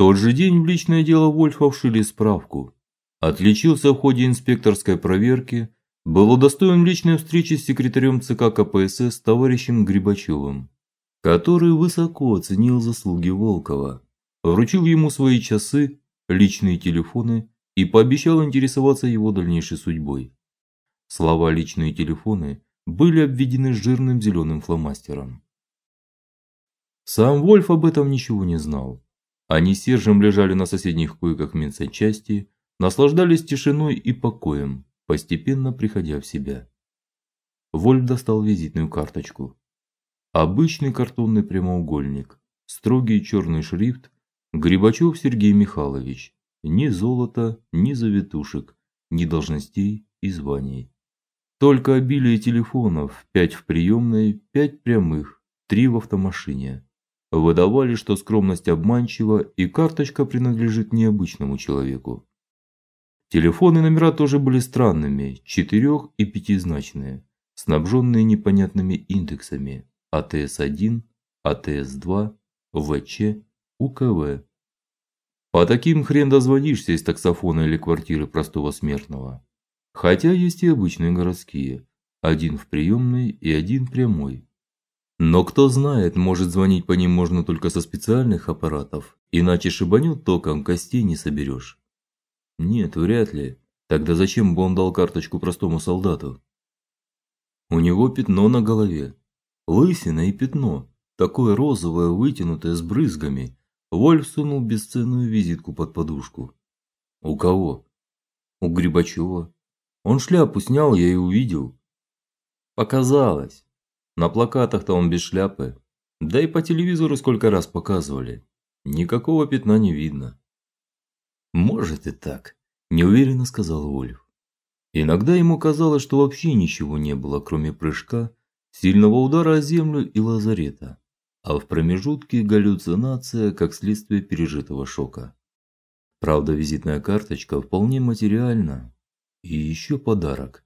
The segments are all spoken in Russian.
тот же день в личное дело Вольфа вшили справку. Отличился в ходе инспекторской проверки, был удостоен личной встречи с секретарем ЦК КПСС товарищем Грибачевым, который высоко оценил заслуги Волкова, вручил ему свои часы, личные телефоны и пообещал интересоваться его дальнейшей судьбой. Слова личные телефоны были обведены жирным зеленым фломастером. Сам Вольф об этом ничего не знал. Они с Сержем лежали на соседних койках медсанчасти, наслаждались тишиной и покоем, постепенно приходя в себя. Вольф достал визитную карточку. Обычный картонный прямоугольник, строгий черный шрифт Грибачев Сергей Михайлович. Ни золота, ни завитушек, ни должностей и званий. Только обилие телефонов: пять в приемной, пять прямых, три в автомашине выдавали, что скромность обманчива и карточка принадлежит необычному человеку. Телефоны номера тоже были странными, четырех- и пятизначные, снабженные непонятными индексами: АТС-1, АТС-2, ВЧ, УКВ. По таким хрен дозвонишься из таксофона или квартиры простого смертного. Хотя есть и обычные городские, один в приемной и один прямой. Но кто знает, может звонить по ним можно только со специальных аппаратов, иначе шибанет током, костей не соберешь. Нет, вряд ли. Тогда зачем бы он дал карточку простому солдату? У него пятно на голове. Лысина и пятно, такое розовое, вытянутое с брызгами. Вольф сунул бесценную визитку под подушку. У кого? У Грибачева. Он шляпу снял, я и увидел. Показалось. На плакатах-то он без шляпы. Да и по телевизору сколько раз показывали. Никакого пятна не видно. Может и так, неуверенно сказал Вольф. Иногда ему казалось, что вообще ничего не было, кроме прыжка, сильного удара о землю и лазарета, а в промежутке галлюцинация, как следствие пережитого шока. Правда, визитная карточка вполне материальна. И еще подарок.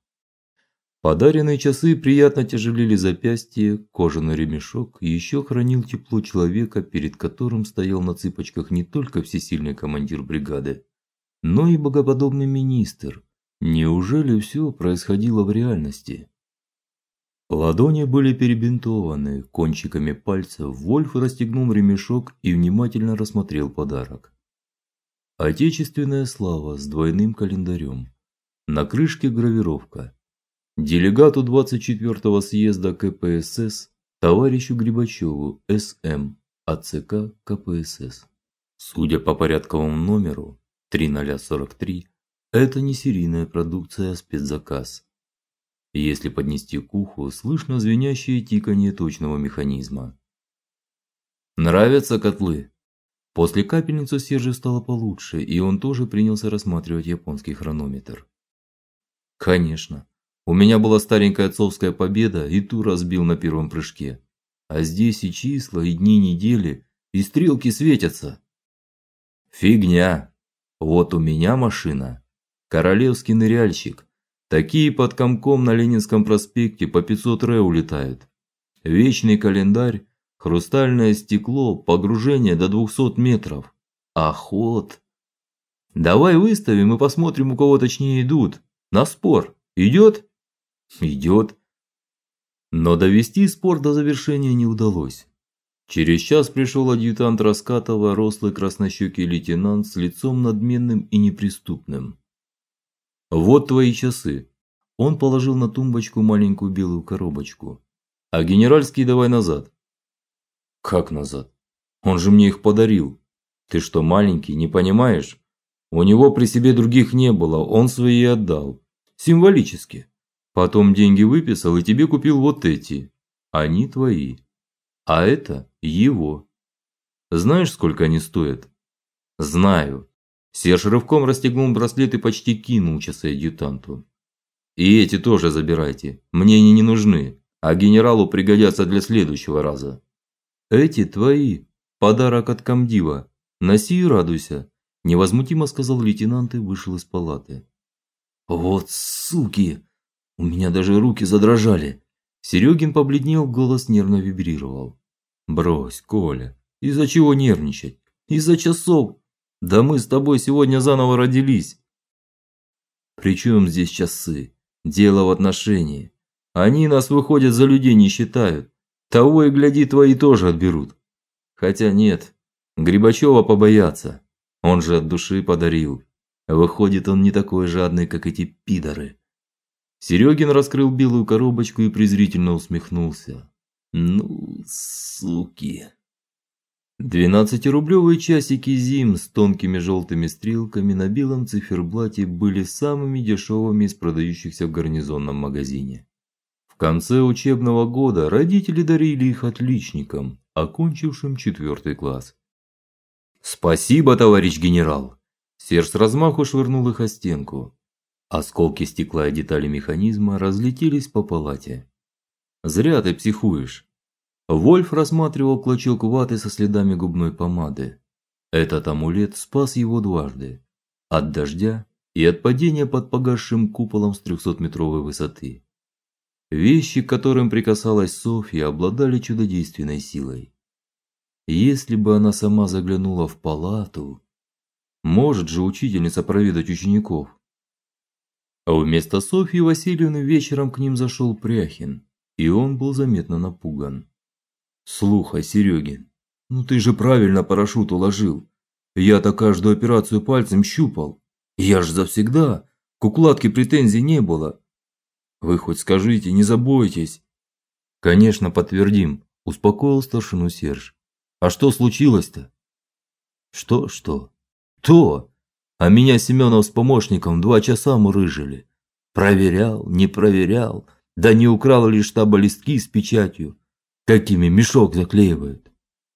Подаренные часы приятно тяжелили запястье, кожаный ремешок еще хранил тепло человека, перед которым стоял на цыпочках не только всесильный командир бригады, но и богоподобный министр. Неужели все происходило в реальности? Ладони были перебинтованы, кончиками пальцев Вольф расстегнул ремешок и внимательно рассмотрел подарок. Отечественная слава с двойным календарем. На крышке гравировка делегату 24-го съезда КПСС товарищу Грибачеву СМ АЦК КПСС. Судя по порядковому номеру 3043, это не серийная продукция, а спецзаказ. Если поднести к уху, слышно звенящее тиканье точного механизма. Нравятся котлы. После капельницы Сержу стало получше, и он тоже принялся рассматривать японский хронометр. Конечно, у меня была старенькая отцовская победа, и ту разбил на первом прыжке. А здесь и числа, и дни недели, и стрелки светятся. Фигня. Вот у меня машина. Королевский ныряльщик. Такие под комком на Ленинском проспекте по 500 ре улетают. Вечный календарь, хрустальное стекло, погружение до 200 метров. Охот. Давай выставим и посмотрим, у кого точнее идут. На спор. Идет? Идет. Но довести спор до завершения не удалось. Через час пришел адъютант Раскатова, рослый краснощекий лейтенант с лицом надменным и неприступным. Вот твои часы. Он положил на тумбочку маленькую белую коробочку. А генеральские давай назад. Как назад? Он же мне их подарил. Ты что, маленький, не понимаешь? У него при себе других не было, он свои отдал. Символически. Потом деньги выписал и тебе купил вот эти. Они твои. А это его. Знаешь, сколько они стоят? Знаю. Серж рывком расстегнул браслет и почти кинул часы адъютанту. И эти тоже забирайте. Мне они не нужны, а генералу пригодятся для следующего раза. Эти твои. Подарок от комдива. Носи и радуйся, невозмутимо сказал лейтенант и вышел из палаты. Вот суки, у меня даже руки задрожали. Серегин побледнел, голос нервно вибрировал. Брось, Коля. Из-за чего нервничать? Из-за часов. Да мы с тобой сегодня заново родились. Причем здесь часы? Дело в отношении. Они нас выходят за людей не считают. Того и гляди, твои тоже отберут. Хотя нет, Грибачева побояться. Он же от души подарил. Выходит, он не такой жадный, как эти пидоры. Серегин раскрыл белую коробочку и презрительно усмехнулся. Ну, суки. Двенадцатирублевые часики Зим с тонкими желтыми стрелками на белом циферблате были самыми дешевыми из продающихся в гарнизонном магазине. В конце учебного года родители дарили их отличникам, окончившим четвертый класс. Спасибо, товарищ генерал. Серж с размаху швырнул их о стенку. Осколки стекла и детали механизма разлетелись по палате. Зря ты психуешь. Вольф рассматривал клочок ваты со следами губной помады. Этот амулет спас его дважды: от дождя и от падения под погасшим куполом с трехсотметровой высоты. Вещи, к которым прикасалась Софья, обладали чудодейственной силой. Если бы она сама заглянула в палату, может же учительница проведать учеников. А вместо Софьи Васильевны вечером к ним зашел Пряхин, и он был заметно напуган. Слухай, Серегин, ну ты же правильно парашют уложил. Я-то каждую операцию пальцем щупал. Я ж завсегда, к укладке претензий не было. Вы хоть скажите, не забойтесь. Конечно, подтвердим, успокоил старшину Серж. А что случилось-то? Что, что? То. А меня Семенов с помощником два часа мурыжили. Проверял, не проверял, да не украл ли штаба листки с печатью, какими мешок заклеивают.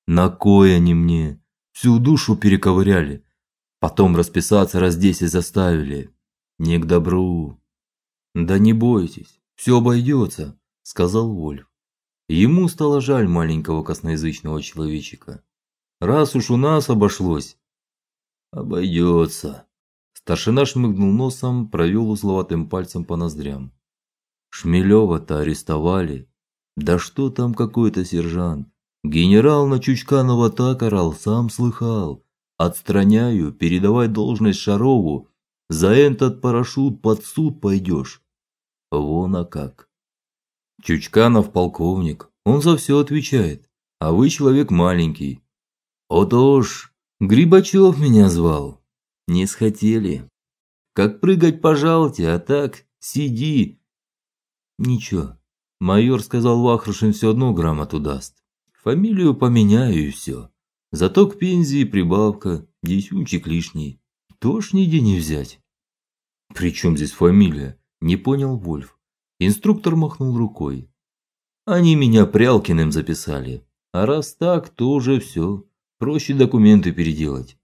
На кой они мне? Всю душу перековыряли. Потом расписаться раз десять заставили. Не к добру. Да не бойтесь, все обойдется», — сказал Вольф. Ему стало жаль маленького косноязычного человечика. Раз уж у нас обошлось, обойдется. Старшина шмыгнул носом, провел узловатым пальцем по ноздрям. Шмелева-то арестовали. Да что там какой-то сержант? Генерал на Чучканова так орал, сам слыхал. Отстраняю, передавай должность Шарову. За этот парашют под суд пойдешь. Вон а как. Чучканов полковник, он за все отвечает, а вы человек маленький. Отож, Грибачев меня звал. Не схотели. Как прыгать, пожалуйте, а так сиди. Ничего. Майор сказал, Вахрушин все одно грамоту даст. Фамилию поменяю и все. Зато к пенсии прибавка, десятчик лишний. Тоже нигде не взять. При чем здесь фамилия? Не понял Вольф. Инструктор махнул рукой. Они меня Прялкиным записали. А раз так, то уже все. Проще документы переделать.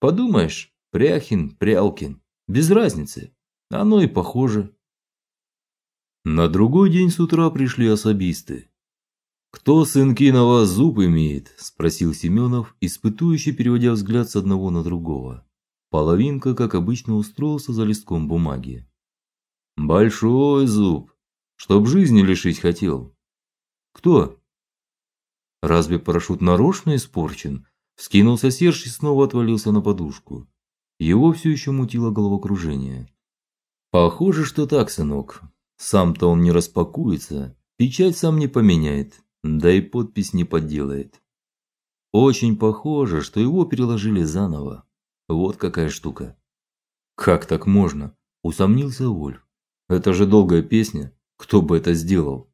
Подумаешь, Пряхин, Прялкин, без разницы. Оно и похоже. На другой день с утра пришли особисты. Кто сынки на вас зуб имеет? спросил Семенов, испытующе переводя взгляд с одного на другого. Половинка, как обычно, устроился за листком бумаги. Большой зуб, Чтоб жизни лишить хотел. Кто? Разве парашют нарочно испорчен? Вскинулся Серж и снова отвалился на подушку. Его все еще мутило головокружение. Похоже, что так, сынок. Сам-то он не распакуется, печать сам не поменяет, да и подпись не подделает. Очень похоже, что его переложили заново. Вот какая штука. Как так можно? усомнился Вольф. Это же долгая песня. Кто бы это сделал?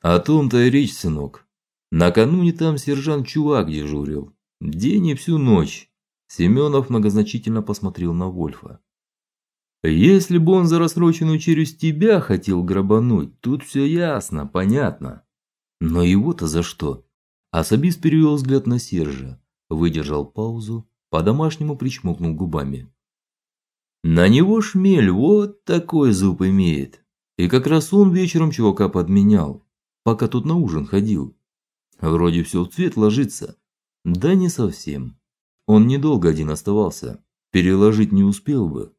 О том-то и речь, сынок. Накануне там сержант Чувак дежурил. День и всю ночь. Семенов многозначительно посмотрел на Вольфа. Если бы он за рассроченную челюсть тебя хотел грабануть, тут все ясно, понятно. Но его-то за что? Особист перевел взгляд на Сержа, выдержал паузу, по-домашнему причмокнул губами. На него шмель вот такой зуб имеет. И как раз он вечером чувака подменял, пока тут на ужин ходил. Вроде все в цвет ложится. Да не совсем. Он недолго один оставался. Переложить не успел бы.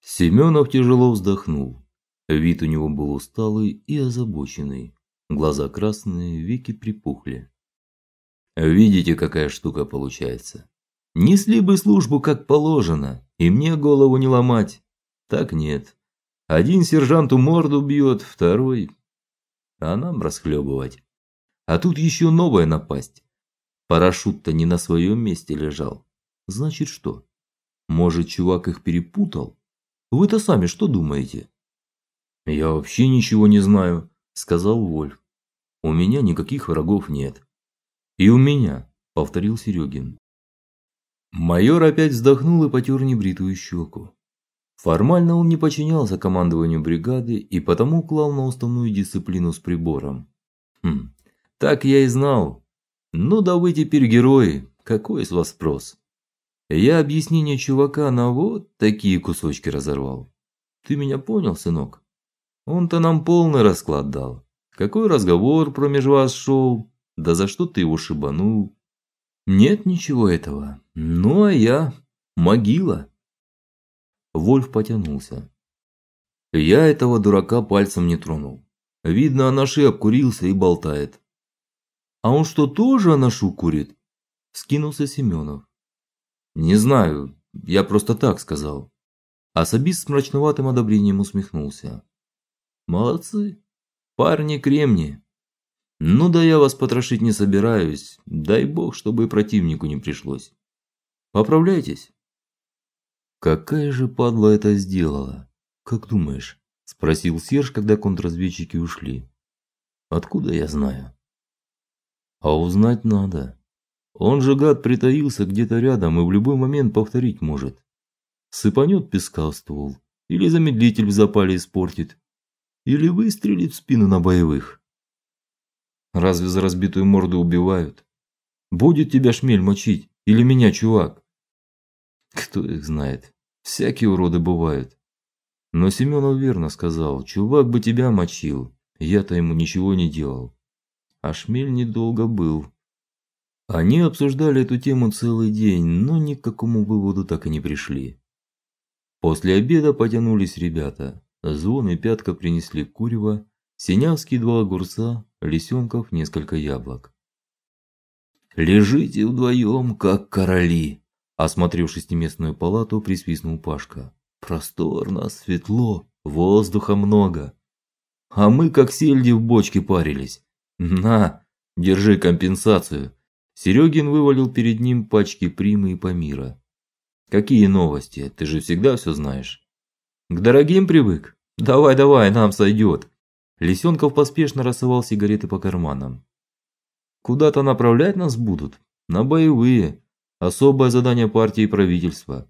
Семенов тяжело вздохнул. Вид у него был усталый и озабоченный. Глаза красные, веки припухли. Видите, какая штука получается. Несли бы службу как положено, и мне голову не ломать. Так нет. Один сержанту морду бьет, второй а нам расхлебывать. А тут еще новая напасть. Парашют-то не на своем месте лежал. Значит, что? Может, чувак их перепутал? Вы-то сами что думаете? Я вообще ничего не знаю, сказал Вольф. У меня никаких врагов нет. И у меня, повторил Серегин. Майор опять вздохнул и потер небритую щеку. Формально он не подчинялся командованию бригады и потому клал на уставную дисциплину с прибором. Хм. Так я и знал. Ну да вы теперь герои. Какой из вас спрос? Я объяснение чувака на вот такие кусочки разорвал. Ты меня понял, сынок? Он-то нам полный расклад дал. Какой разговор промеж вас шел? Да за что ты его шибанул? Нет ничего этого. Ну а я могила. Вольф потянулся. Я этого дурака пальцем не тронул. Видно, Анаши обкурился и болтает. А он что, тоже Анашу курит? Скинулся Семенов. Не знаю, я просто так сказал. Особист с мрачноватым одобрением усмехнулся. Молодцы. Парни кремни. Ну да я вас потрошить не собираюсь. Дай бог, чтобы и противнику не пришлось. Поправляйтесь. Какая же падла это сделала? Как думаешь? спросил Серж, когда контрразведчики ушли. Откуда я знаю? А узнать надо. Он же гад притаился где-то рядом и в любой момент повторить может. Сыпанет песка в ствол, или замедлитель в запале испортит, или выстрелит в спину на боевых. Разве за разбитую морду убивают? Будет тебя шмель мочить или меня, чувак? Кто их знает? Всякие уроды бывают. Но Семенов верно сказал: "Чувак бы тебя мочил. Я-то ему ничего не делал". А шмель недолго был. Они обсуждали эту тему целый день, но ни к какому выводу так и не пришли. После обеда потянулись ребята. Звон и пятка принесли курева, Синявский два огурца, Лисенков несколько яблок. Лежите вдвоем, как короли, Осмотрев шестиместную палату, присвистнул Пашка. Просторно, светло, воздуха много. А мы как сельди в бочке парились. На, держи компенсацию. Серегин вывалил перед ним пачки примы и Памира. Какие новости? Ты же всегда все знаешь. К дорогим привык. Давай, давай, нам сойдет. Лисенков поспешно рассовал сигареты по карманам. Куда-то направлять нас будут, на боевые. Особое задание партии и правительства.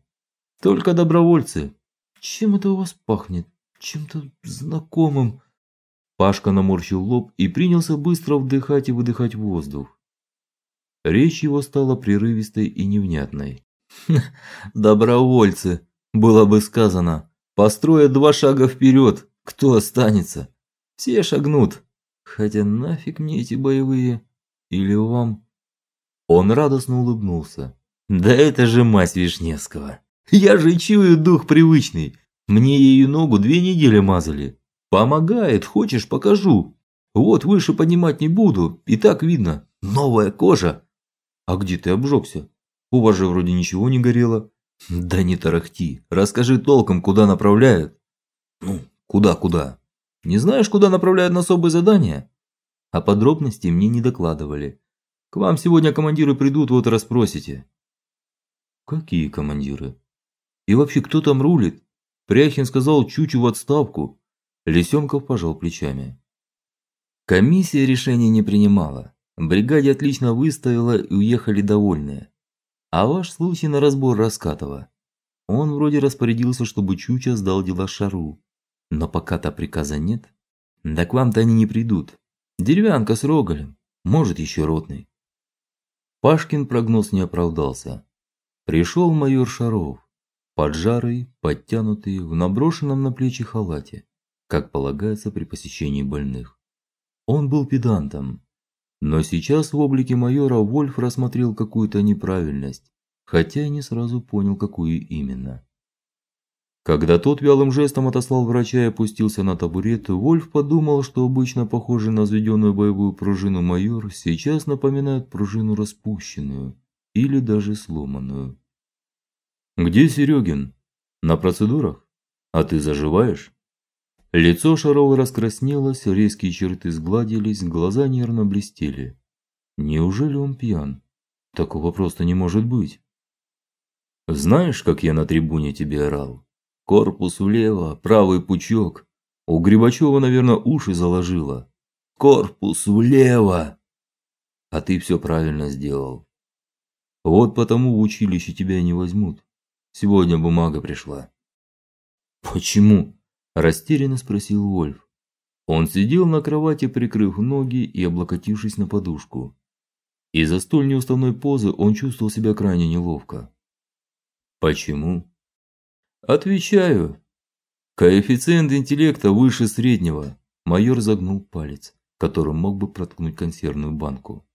Только добровольцы. Чем это у вас пахнет? Чем-то знакомым. Пашка наморщил лоб и принялся быстро вдыхать и выдыхать воздух. Речь его стала прерывистой и невнятной. Добровольцы, было бы сказано. Построят два шага вперед, кто останется? Все шагнут. Хотя нафиг мне эти боевые? Или вам он радостно улыбнулся. Да это же мать Вишневского. Я же чую дух привычный. Мне ею ногу две недели мазали. Помогает, хочешь, покажу. Вот выше поднимать не буду, и так видно. Новая кожа. А где ты обжегся? У вас же вроде ничего не горело. Да не тарахти. Расскажи толком, куда направляют. Ну, куда-куда? Не знаешь, куда направляют на особые задания? А подробности мне не докладывали. К вам сегодня командиры придут, вот расспросите. Какие командиры? И вообще, кто там рулит? Пряхин сказал Чучу в отставку. Лисенков пожал плечами. Комиссия решения не принимала. Бригаде отлично выставила и уехали довольные. А ваш случай на разбор Раскатова. Он вроде распорядился, чтобы Чуча сдал дела Шару. Но пока-то приказа нет. Да к вам-то они не придут. Деревянка с рогалем, может еще ротный. Пашкин прогноз не оправдался. Пришел майор Шаров, поджарый, подтянутый, в наброшенном на плечи халате, как полагается при посещении больных. Он был педантом, но сейчас в облике майора Вольф рассмотрел какую-то неправильность, хотя и не сразу понял, какую именно. Когда тот вялым жестом отослал врача и опустился на табурет, Вольф подумал, что обычно похожий на заведенную боевую пружину майор сейчас напоминает пружину распущенную, или даже сломанную. Где Серегин? На процедурах? А ты заживаешь? Лицо Шарова раскраснелось, резкие черты сгладились, глаза нервно блестели. Неужели он пьян? Такого просто не может быть. Знаешь, как я на трибуне тебе орал? Корпус влево, правый пучок. У Грибачева, наверное, уши заложило. Корпус влево. А ты все правильно сделал. Вот потому в училище тебя не возьмут. Сегодня бумага пришла. Почему? Растерянно спросил Вольф. Он сидел на кровати, прикрыв ноги и облокотившись на подушку. Из-за столь неуставной позы он чувствовал себя крайне неловко. Почему? Отвечаю. Коэффициент интеллекта выше среднего. Майор загнул палец, которым мог бы проткнуть консервную банку.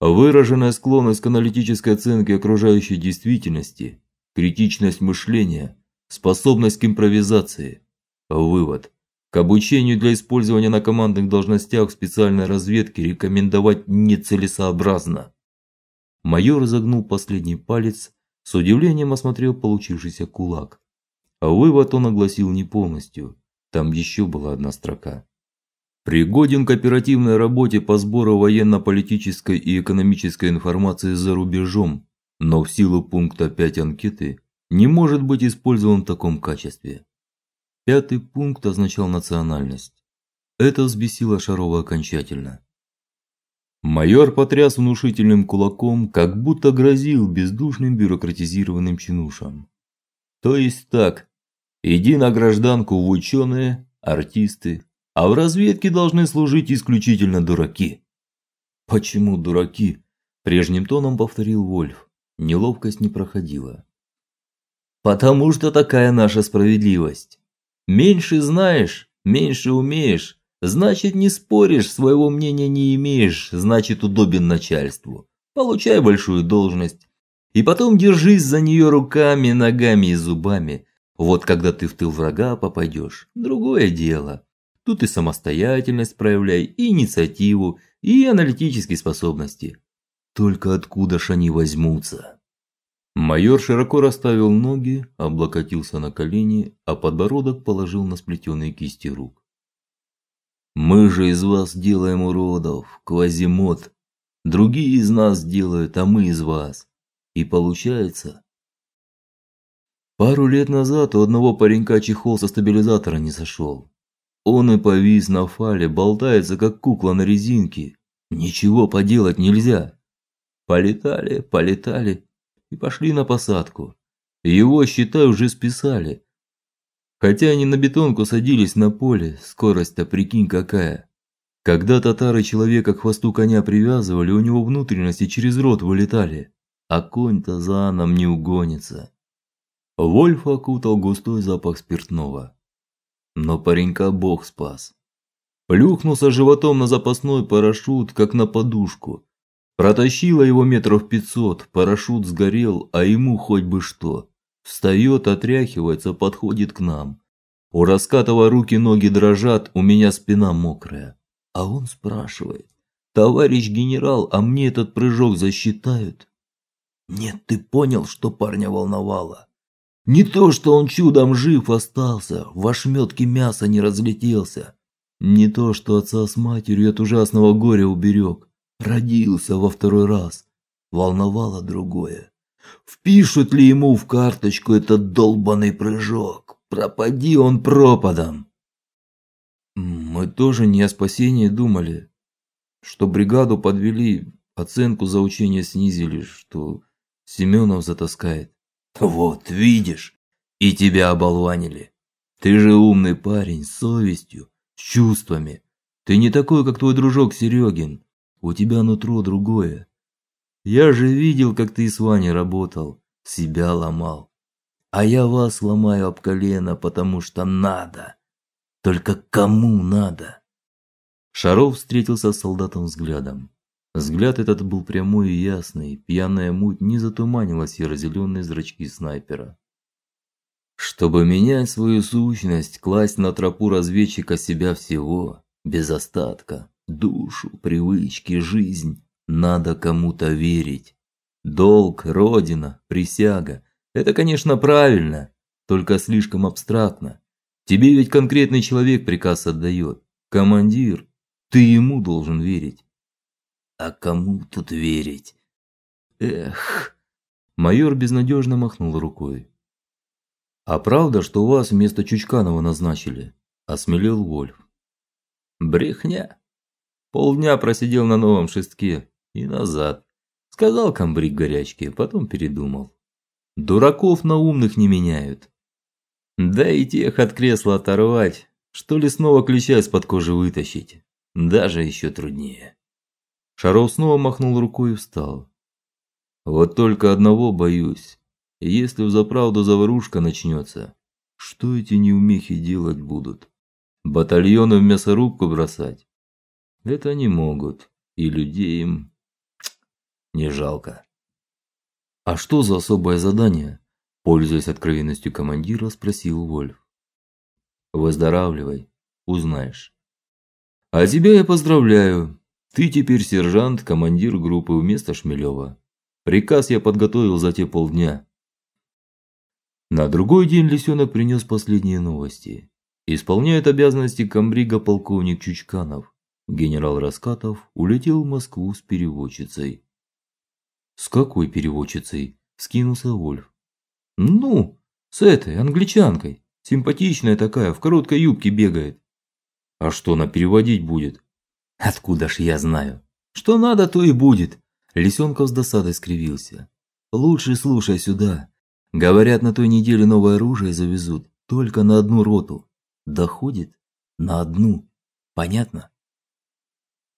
Выраженная склонность к аналитической оценке окружающей действительности, критичность мышления, способность к импровизации. Вывод: к обучению для использования на командных должностях в специальной разведке рекомендовать нецелесообразно. Майор загнул последний палец, с удивлением осмотрел получившийся кулак. А вывод он огласил не полностью. Там еще была одна строка. Пригоден к оперативной работе по сбору военно-политической и экономической информации за рубежом, но в силу пункта 5 анкеты не может быть использован в таком качестве. Пятый пункт означал национальность. Это взбесило Шарова окончательно. Майор потряс внушительным кулаком, как будто грозил бездушным бюрократизированным чинушам. То есть так: иди на гражданку в ученые, артисты, а в разведке должны служить исключительно дураки. Почему дураки? прежним тоном повторил Вольф. Неловкость не проходила. Потому что такая наша справедливость. Меньше знаешь, меньше умеешь, значит, не споришь, своего мнения не имеешь, значит, удобен начальству. Получай большую должность и потом держись за нее руками, ногами и зубами. Вот когда ты в тыл врага попадешь, другое дело. Тут и самостоятельность проявляй, и инициативу, и аналитические способности. Только откуда ж они возьмутся? Майор широко расставил ноги, облокотился на колени, а подбородок положил на сплетенные кисти рук. Мы же из вас делаем уродов, квазимод. Другие из нас делают, а мы из вас. И получается, Пару лет назад у одного паренька чехол со стабилизатора не сошел. Он и повис на фале, болтается как кукла на резинке. Ничего поделать нельзя. Полетали, полетали, и пошли на посадку. Его, считай, уже списали. Хотя они на бетонку садились на поле, скорость-то прикинь какая. Когда татары человека к хвосту коня привязывали, у него внутренности через рот вылетали, а конь-то за нам не угонится. Вольф окутал густой запах спиртного. Но паренька Бог спас. Плюхнулся животом на запасной парашют, как на подушку, Протащило его метров пятьсот, парашют сгорел, а ему хоть бы что. Встает, отряхивается, подходит к нам. У Раскатова руки, ноги дрожат, у меня спина мокрая. А он спрашивает: "Товарищ генерал, а мне этот прыжок засчитают?" Нет, ты понял, что парня волновало? Не то, что он чудом жив остался, в ошметке мяса не разлетелся. Не то, что отца с матерью от ужасного горя уберег родился во второй раз. Волновало другое. Впишут ли ему в карточку этот долбаный прыжок? Пропади он пропадом. Мы тоже не о спасении думали, что бригаду подвели, оценку за учение снизили, что Семенов затаскает. Вот, видишь, и тебя оболванили. Ты же умный парень, с совестью, с чувствами. Ты не такой, как твой дружок Серегин. У тебя нутро другое. Я же видел, как ты с Ваней работал, себя ломал. А я вас ломаю об колено, потому что надо. Только кому надо? Шаров встретился с солдатом взглядом. Взгляд этот был прямой и ясный, пьяная муть не затуманила серо-зеленые зрачки снайпера. Чтобы менять свою сущность, класть на тропу разведчика себя всего, без остатка, душу, привычки, жизнь. Надо кому-то верить. Долг, родина, присяга это, конечно, правильно, только слишком абстрактно. Тебе ведь конкретный человек приказ отдает. Командир, ты ему должен верить. А кому тут верить? Эх. Майор безнадежно махнул рукой. А правда, что у вас вместо Чучканова назначили? осмелел Вольф. Брехня. Полдня просидел на новом шестке и назад. Сказал комбриг горячке, потом передумал. Дураков на умных не меняют. Да и тех от кресла оторвать, что ли снова ключа из-под кожи вытащить, даже еще труднее. Шаров снова махнул рукой и встал. Вот только одного боюсь. Если взаправду заварушка начнется, что эти неумехи делать будут? Батальоны в мясорубку бросать? Это не могут, и людей им не жалко. А что за особое задание? Пользуясь откровенностью командира, спросил Вольф. Выздоравливай, узнаешь. А тебя я поздравляю. Ты теперь сержант, командир группы вместо Шмелева. Приказ я подготовил за те полдня. На другой день лисенок принес последние новости. Исполняет обязанности комбрига полковник Чучканов. Генерал Раскатов улетел в Москву с переводчицей. С какой переводчицей? скинулся Вольф. Ну, с этой англичанкой. Симпатичная такая, в короткой юбке бегает. А что она переводить будет? Откуда ж я знаю? Что надо, то и будет. Лисенков с досадой скривился. Лучше слушай сюда. Говорят, на той неделе новое оружие завезут, только на одну роту. Доходит на одну. Понятно?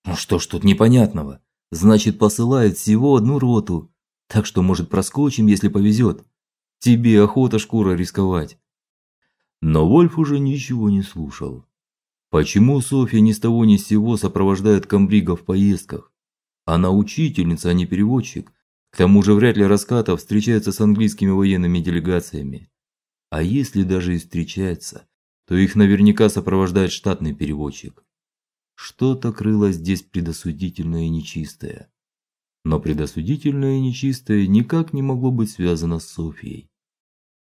Ну что ж тут непонятного? Значит, посылают всего одну роту. Так что, может, проскочим, если повезет. Тебе охота шкура рисковать. Но Вольф уже ничего не слушал. Почему Софья ни с того ни с сего сопровождает комбрига в поездках? Она учительница, а не переводчик. К тому же вряд ли Раскатов встречается с английскими военными делегациями. А если даже и встречается, то их наверняка сопровождает штатный переводчик. Что-то крылось здесь предосудительное и нечистое. Но предосудительное и нечистое никак не могло быть связано с Софией.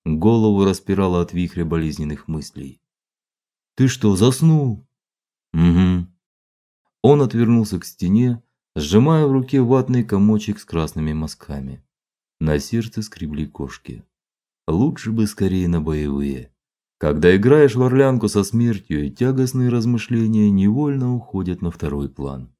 Голову распирало от вихря болезненных мыслей. Ты что, заснул? Угу. Он отвернулся к стене, сжимая в руке ватный комочек с красными мазками. На сердце скребли кошки. Лучше бы скорее на боевые. Когда играешь в орлянку со смертью, тягостные размышления невольно уходят на второй план.